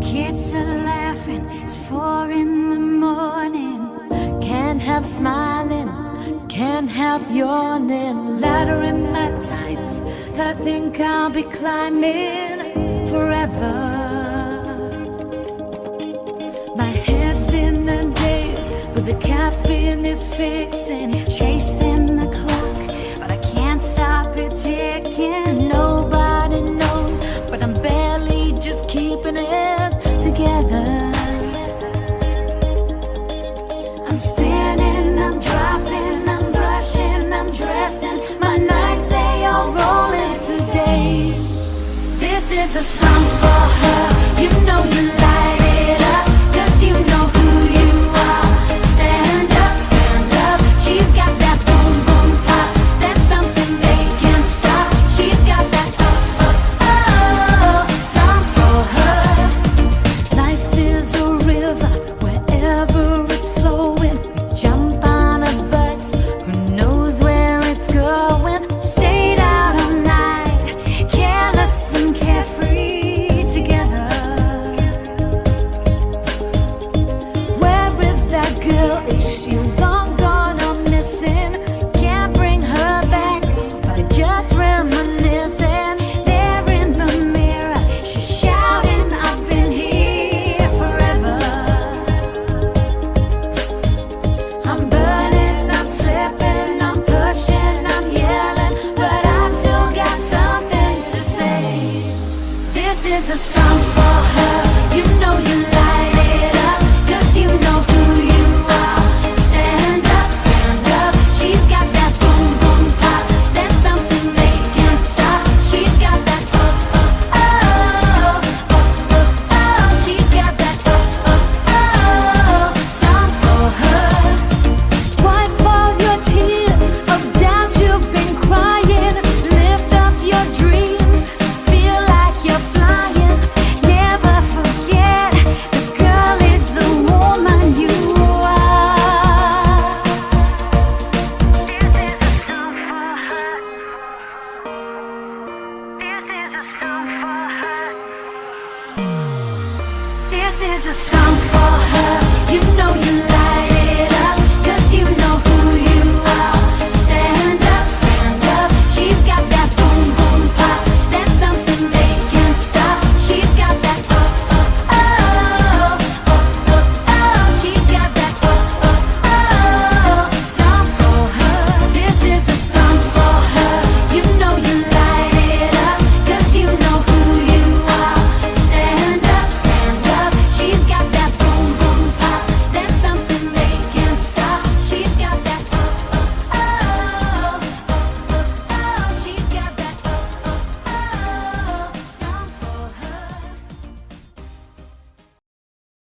Kids are laughing, it's four in the morning. Can't help smiling, can't help yawning. Ladder in my tights that I think I'll be climbing forever. My head's in a daze, but the caffeine is fixed. I'm spinning, I'm dropping, I'm brushing, I'm dressing. My nights, they all. This is a song for her, you know you like the sun.